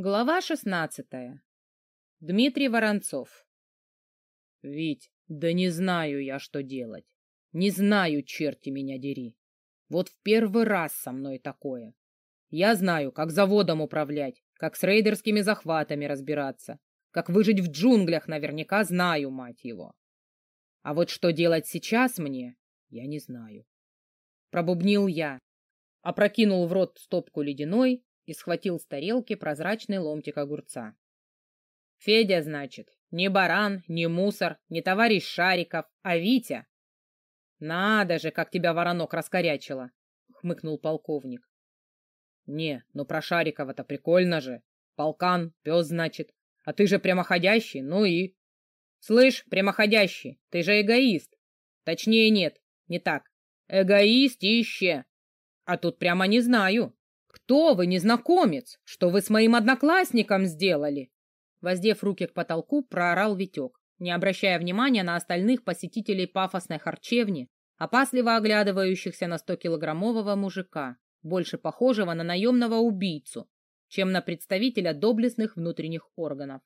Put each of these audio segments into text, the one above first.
Глава шестнадцатая. Дмитрий Воронцов. Вить, да не знаю я, что делать. Не знаю, черти меня дери. Вот в первый раз со мной такое. Я знаю, как заводом управлять, как с рейдерскими захватами разбираться, как выжить в джунглях наверняка знаю, мать его. А вот что делать сейчас мне, я не знаю. Пробубнил я, опрокинул в рот стопку ледяной и схватил с тарелки прозрачный ломтик огурца. Федя, значит, не баран, не мусор, не товарищ Шариков, а Витя. Надо же, как тебя воронок раскорячило, хмыкнул полковник. Не, ну про Шарикова-то прикольно же. Полкан, пес, значит. А ты же прямоходящий, ну и... Слышь, прямоходящий, ты же эгоист. Точнее, нет, не так. Эгоистище. А тут прямо не знаю. «Кто вы, незнакомец? Что вы с моим одноклассником сделали?» Воздев руки к потолку, проорал Витек, не обращая внимания на остальных посетителей пафосной харчевни, опасливо оглядывающихся на стокилограммового мужика, больше похожего на наемного убийцу, чем на представителя доблестных внутренних органов.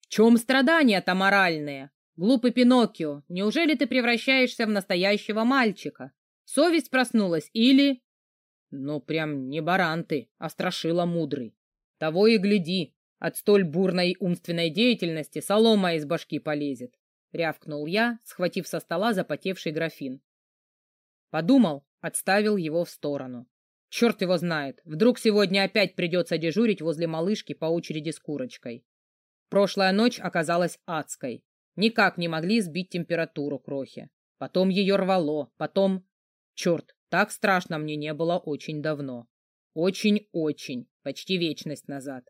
«В чем страдания-то моральные? Глупый Пиноккио, неужели ты превращаешься в настоящего мальчика? Совесть проснулась или...» Ну, прям не баран ты, а страшила мудрый. Того и гляди, от столь бурной умственной деятельности солома из башки полезет. Рявкнул я, схватив со стола запотевший графин. Подумал, отставил его в сторону. Черт его знает, вдруг сегодня опять придется дежурить возле малышки по очереди с курочкой. Прошлая ночь оказалась адской. Никак не могли сбить температуру крохи. Потом ее рвало, потом... Черт, так страшно мне не было очень давно. Очень-очень, почти вечность назад.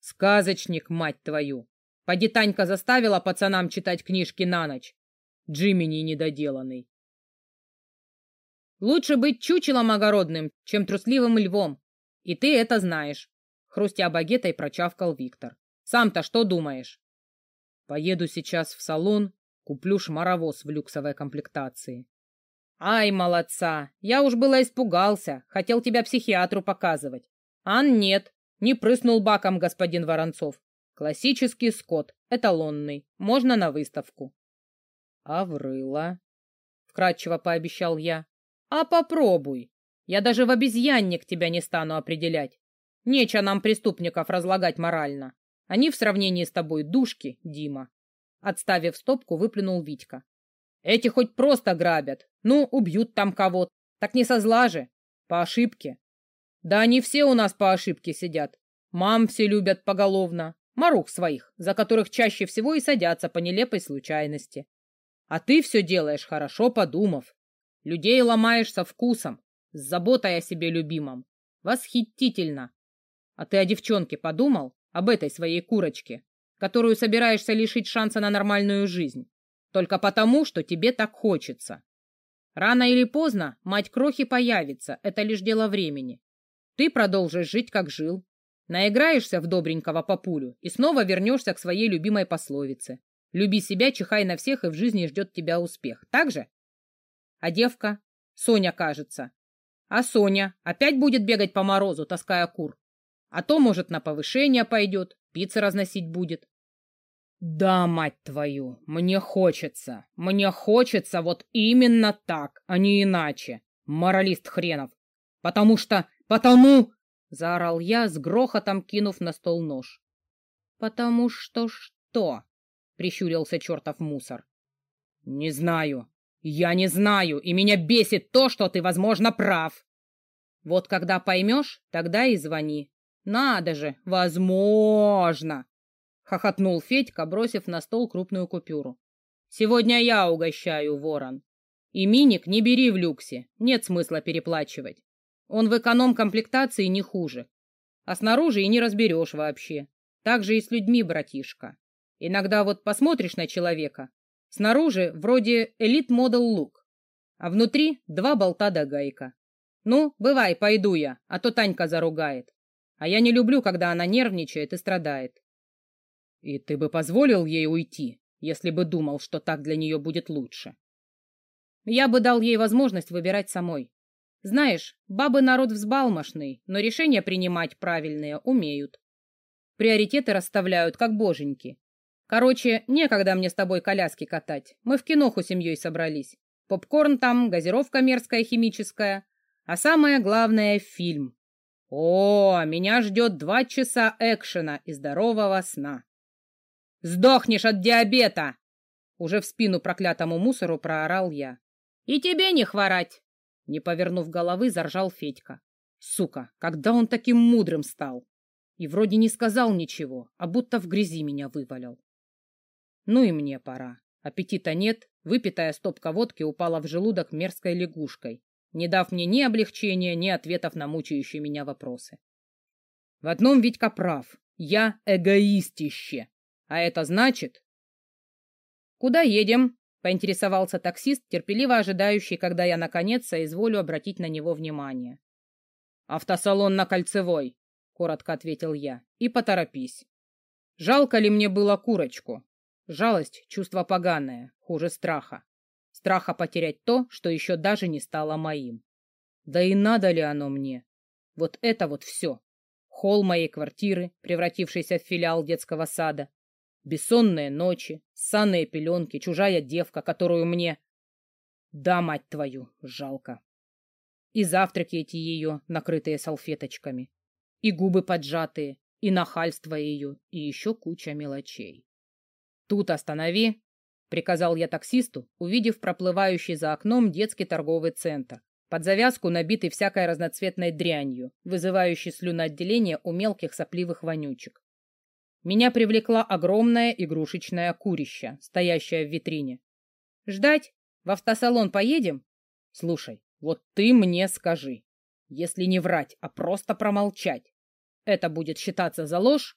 Сказочник, мать твою! Поди Танька заставила пацанам читать книжки на ночь. Джимини недоделанный. Лучше быть чучелом огородным, чем трусливым львом. И ты это знаешь. Хрустя багетой прочавкал Виктор. Сам-то что думаешь? Поеду сейчас в салон, куплю шмаровоз в люксовой комплектации. «Ай, молодца! Я уж было испугался, хотел тебя психиатру показывать. Ан нет, не прыснул баком господин Воронцов. Классический скот, эталонный, можно на выставку». «А врыла?» — вкратчиво пообещал я. «А попробуй. Я даже в обезьянник тебя не стану определять. Нечего нам преступников разлагать морально. Они в сравнении с тобой душки, Дима». Отставив стопку, выплюнул Витька. Эти хоть просто грабят. Ну, убьют там кого-то. Так не со зла же. По ошибке. Да они все у нас по ошибке сидят. Мам все любят поголовно. Марух своих, за которых чаще всего и садятся по нелепой случайности. А ты все делаешь хорошо подумав. Людей ломаешь со вкусом, с заботой о себе любимом. Восхитительно. А ты о девчонке подумал? Об этой своей курочке, которую собираешься лишить шанса на нормальную жизнь? Только потому, что тебе так хочется. Рано или поздно мать крохи появится, это лишь дело времени. Ты продолжишь жить, как жил. Наиграешься в добренького папулю и снова вернешься к своей любимой пословице. Люби себя, чихай на всех, и в жизни ждет тебя успех. Так же? А девка? Соня, кажется. А Соня опять будет бегать по морозу, таская кур. А то, может, на повышение пойдет, пиццы разносить будет. Да, мать твою, мне хочется, мне хочется вот именно так, а не иначе, моралист хренов. Потому что, потому... Заорал я, с грохотом кинув на стол нож. «Потому что что?» — прищурился чертов мусор. «Не знаю. Я не знаю, и меня бесит то, что ты, возможно, прав. Вот когда поймешь, тогда и звони. Надо же, возможно!» — хохотнул Федька, бросив на стол крупную купюру. «Сегодня я угощаю, ворон. И миник не бери в люксе, нет смысла переплачивать. Он в эконом-комплектации не хуже. А снаружи и не разберешь вообще. Так же и с людьми, братишка. Иногда вот посмотришь на человека. Снаружи вроде элит-модел лук, а внутри два болта да гайка. Ну, бывай, пойду я, а то Танька заругает. А я не люблю, когда она нервничает и страдает. И ты бы позволил ей уйти, если бы думал, что так для нее будет лучше. Я бы дал ей возможность выбирать самой. Знаешь, бабы народ взбалмошный, но решения принимать правильные умеют. приоритеты расставляют, как боженьки. Короче, некогда мне с тобой коляски катать. Мы в киноху семьей собрались. Попкорн там, газировка мерзкая химическая. А самое главное — фильм. О, меня ждет два часа экшена и здорового сна. Сдохнешь от диабета! Уже в спину проклятому мусору проорал я. И тебе не хворать! Не повернув головы, заржал Федька. Сука, когда он таким мудрым стал? И вроде не сказал ничего, а будто в грязи меня вывалил. Ну и мне пора. Аппетита нет, выпитая стопка водки упала в желудок мерзкой лягушкой, не дав мне ни облегчения, ни ответов на мучающие меня вопросы. В одном Витька прав. Я эгоистище. А это значит... «Куда едем?» — поинтересовался таксист, терпеливо ожидающий, когда я, наконец, соизволю обратить на него внимание. «Автосалон на Кольцевой», — коротко ответил я. «И поторопись. Жалко ли мне было курочку? Жалость — чувство поганое, хуже страха. Страха потерять то, что еще даже не стало моим. Да и надо ли оно мне? Вот это вот все. Холл моей квартиры, превратившийся в филиал детского сада. Бессонные ночи, санные пеленки, чужая девка, которую мне... Да, мать твою, жалко. И завтраки эти ее, накрытые салфеточками. И губы поджатые, и нахальство ее, и еще куча мелочей. Тут останови, приказал я таксисту, увидев проплывающий за окном детский торговый центр, под завязку набитый всякой разноцветной дрянью, вызывающий слюноотделение у мелких сопливых вонючек. Меня привлекла огромная игрушечная курища, стоящая в витрине. «Ждать? В автосалон поедем?» «Слушай, вот ты мне скажи, если не врать, а просто промолчать, это будет считаться за ложь?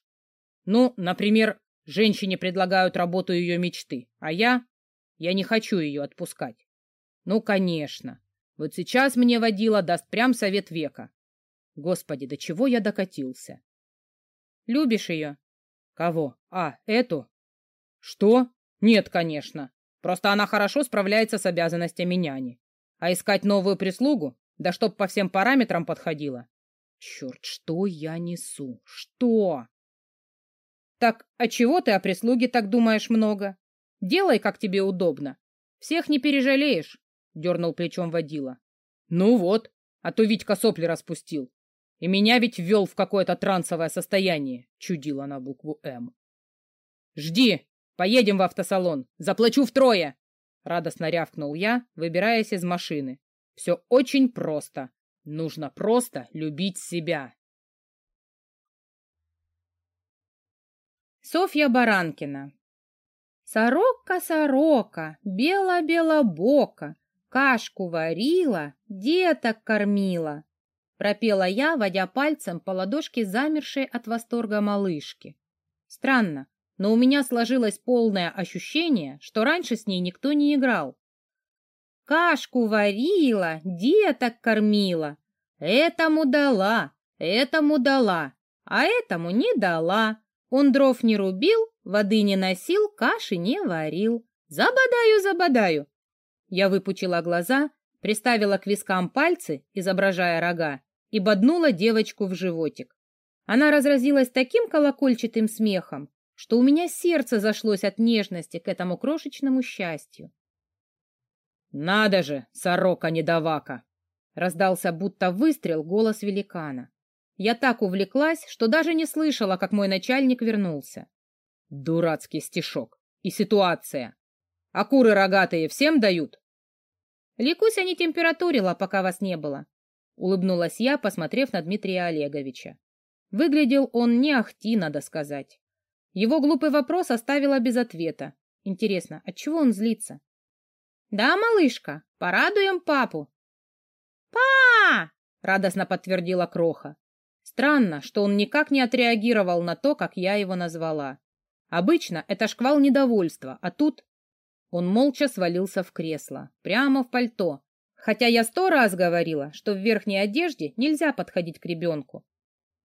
Ну, например, Женщине предлагают работу ее мечты, а я... Я не хочу ее отпускать. Ну, конечно. Вот сейчас мне водила даст прям совет века. Господи, до чего я докатился? Любишь ее? Кого? А, эту? Что? Нет, конечно. Просто она хорошо справляется с обязанностями няни. А искать новую прислугу? Да чтоб по всем параметрам подходила. Черт, что я несу? Что? Так, а чего ты о прислуге так думаешь много? Делай, как тебе удобно. Всех не пережалеешь, дернул плечом водила. Ну вот, а то Витька сопли распустил. И меня ведь ввел в какое-то трансовое состояние, чудила на букву «М». «Жди! Поедем в автосалон! Заплачу втрое!» Радостно рявкнул я, выбираясь из машины. «Все очень просто. Нужно просто любить себя». Софья Баранкина. Сорока, сорока, бела-белобока, кашку варила, деток кормила. Пропела я, водя пальцем по ладошке замершей от восторга малышки. Странно, но у меня сложилось полное ощущение, что раньше с ней никто не играл. Кашку варила, деток кормила. Этому дала, этому дала, а этому не дала. Он дров не рубил, воды не носил, каши не варил. Забодаю, забодаю. Я выпучила глаза, приставила к вискам пальцы, изображая рога, и боднула девочку в животик. Она разразилась таким колокольчатым смехом, что у меня сердце зашлось от нежности к этому крошечному счастью. «Надо же, сорока-недовака!» Раздался будто выстрел голос великана. Я так увлеклась, что даже не слышала, как мой начальник вернулся. Дурацкий стишок. И ситуация. А куры рогатые всем дают? Ликуся не температурила, пока вас не было. Улыбнулась я, посмотрев на Дмитрия Олеговича. Выглядел он не ахти, надо сказать. Его глупый вопрос оставила без ответа. Интересно, от чего он злится? Да, малышка, порадуем папу. Па! радостно подтвердила Кроха. Странно, что он никак не отреагировал на то, как я его назвала. Обычно это шквал недовольства, а тут... Он молча свалился в кресло, прямо в пальто, хотя я сто раз говорила, что в верхней одежде нельзя подходить к ребенку.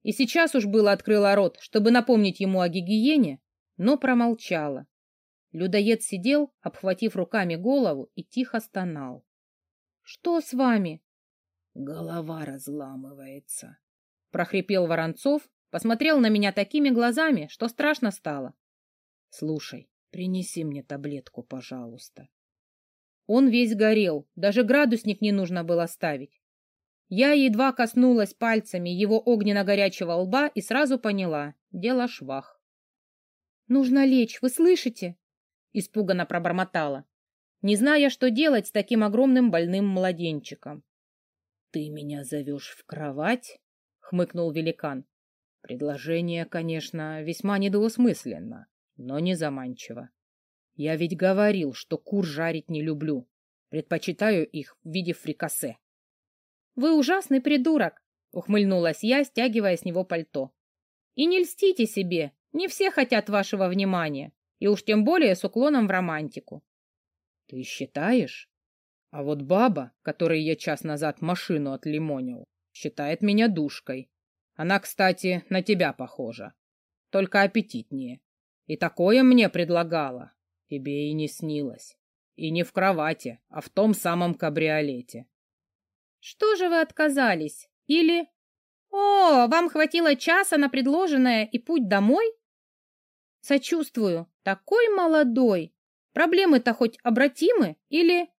И сейчас уж было открыла рот, чтобы напомнить ему о гигиене, но промолчала. Людоед сидел, обхватив руками голову, и тихо стонал. — Что с вами? — Голова разламывается, прохрипел Воронцов, посмотрел на меня такими глазами, что страшно стало. Слушай, принеси мне таблетку, пожалуйста. Он весь горел, даже градусник не нужно было ставить. Я едва коснулась пальцами его огненно-горячего лба и сразу поняла — дело швах. «Нужно лечь, вы слышите?» — испуганно пробормотала, не зная, что делать с таким огромным больным младенчиком. «Ты меня зовешь в кровать?» — хмыкнул великан. Предложение, конечно, весьма недвусмысленно, но не заманчиво. Я ведь говорил, что кур жарить не люблю. Предпочитаю их в виде фрикасе. Вы ужасный придурок, ухмыльнулась я, стягивая с него пальто. И не льстите себе, не все хотят вашего внимания, и уж тем более с уклоном в романтику. Ты считаешь? А вот баба, которой я час назад машину отлимонил, считает меня душкой. Она, кстати, на тебя похожа, только аппетитнее. И такое мне предлагала, тебе и не снилось. И не в кровати, а в том самом кабриолете. Что же вы отказались? Или... О, вам хватило часа на предложенное и путь домой? Сочувствую. Такой молодой. Проблемы-то хоть обратимы? Или...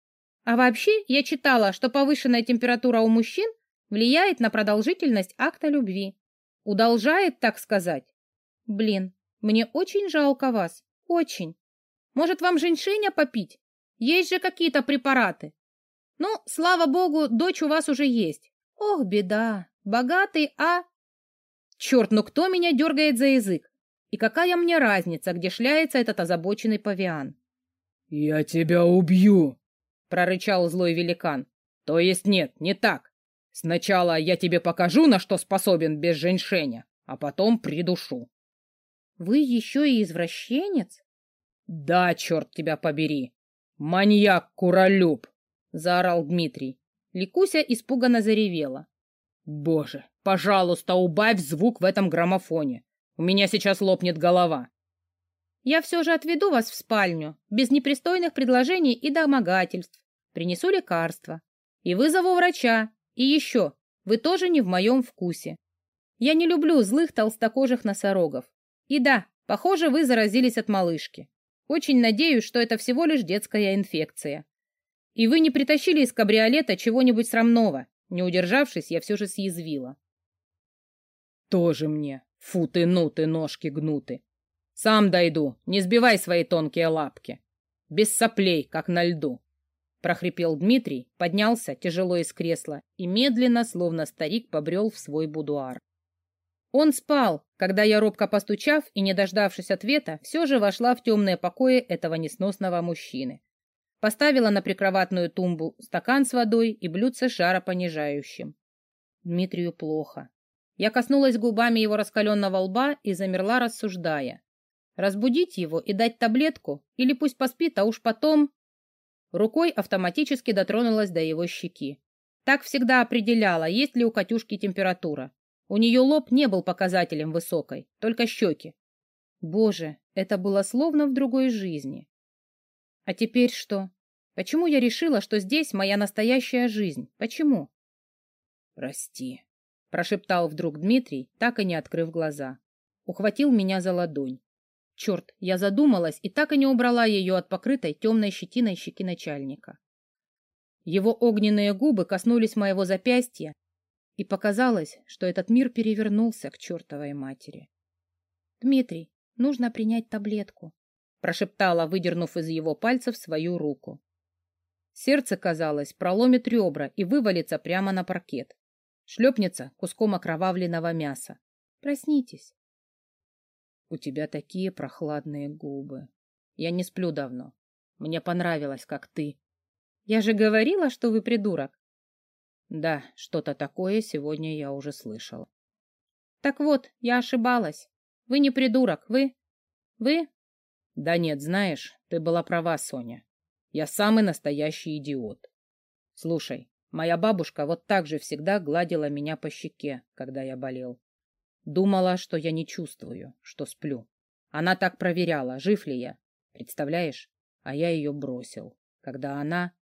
А вообще, я читала, что повышенная температура у мужчин влияет на продолжительность акта любви. Удолжает, так сказать. Блин, мне очень жалко вас. Очень. Может, вам женьшеня попить? Есть же какие-то препараты. Ну, слава богу, дочь у вас уже есть. Ох, беда. Богатый, а... Черт, ну кто меня дергает за язык? И какая мне разница, где шляется этот озабоченный павиан? «Я тебя убью!» — прорычал злой великан. «То есть нет, не так. Сначала я тебе покажу, на что способен без женьшеня, а потом придушу». «Вы еще и извращенец?» «Да, черт тебя побери! Маньяк-куролюб!» — заорал Дмитрий. Ликуся испуганно заревела. «Боже, пожалуйста, убавь звук в этом граммофоне. У меня сейчас лопнет голова». «Я все же отведу вас в спальню, без непристойных предложений и домогательств. Принесу лекарства. И вызову врача. И еще, вы тоже не в моем вкусе. Я не люблю злых толстокожих носорогов. И да, похоже, вы заразились от малышки. Очень надеюсь, что это всего лишь детская инфекция. И вы не притащили из кабриолета чего-нибудь срамного. Не удержавшись, я все же съязвила. Тоже мне. Фу ты, ну ты, ножки гнуты. Сам дойду, не сбивай свои тонкие лапки. Без соплей, как на льду. Прохрипел Дмитрий, поднялся тяжело из кресла и медленно, словно старик, побрел в свой будуар. Он спал, когда я, робко постучав и не дождавшись ответа, все же вошла в темные покои этого несносного мужчины. Поставила на прикроватную тумбу стакан с водой и блюдце жаропонижающим. Дмитрию плохо. Я коснулась губами его раскаленного лба и замерла, рассуждая. Разбудить его и дать таблетку, или пусть поспит, а уж потом... Рукой автоматически дотронулась до его щеки. Так всегда определяла, есть ли у Катюшки температура. У нее лоб не был показателем высокой, только щеки. Боже, это было словно в другой жизни. А теперь что? Почему я решила, что здесь моя настоящая жизнь? Почему? Прости, прошептал вдруг Дмитрий, так и не открыв глаза. Ухватил меня за ладонь. Черт, я задумалась и так и не убрала ее от покрытой темной щетиной щеки начальника. Его огненные губы коснулись моего запястья, и показалось, что этот мир перевернулся к чертовой матери. «Дмитрий, нужно принять таблетку», — прошептала, выдернув из его пальцев свою руку. Сердце, казалось, проломит ребра и вывалится прямо на паркет. Шлепнется куском окровавленного мяса. «Проснитесь». «У тебя такие прохладные губы. Я не сплю давно. Мне понравилось, как ты». «Я же говорила, что вы придурок. Да, что-то такое сегодня я уже слышала. Так вот, я ошибалась. Вы не придурок, вы... Вы... Да нет, знаешь, ты была права, Соня. Я самый настоящий идиот. Слушай, моя бабушка вот так же всегда гладила меня по щеке, когда я болел. Думала, что я не чувствую, что сплю. Она так проверяла, жив ли я. Представляешь? А я ее бросил, когда она...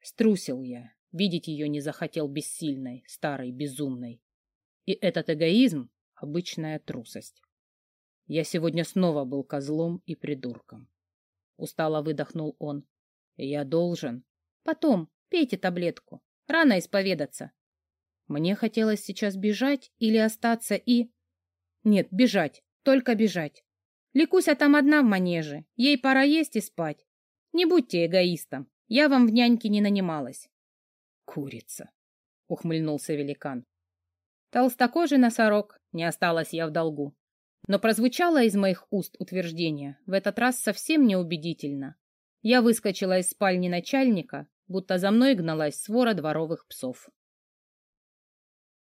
Струсил я, Видеть ее не захотел бессильной, старой, безумной. И этот эгоизм, обычная трусость. Я сегодня снова был козлом и придурком. Устало выдохнул он. Я должен. Потом, пейте таблетку. Рано исповедаться. Мне хотелось сейчас бежать или остаться и... Нет, бежать, только бежать. Ликуся там одна в манеже, ей пора есть и спать. Не будьте эгоистом, я вам в няньке не нанималась. Курица, ухмыльнулся великан. Толстокожий носорог, не осталась я в долгу. Но прозвучало из моих уст утверждение, в этот раз совсем неубедительно. Я выскочила из спальни начальника, будто за мной гналась свора дворовых псов.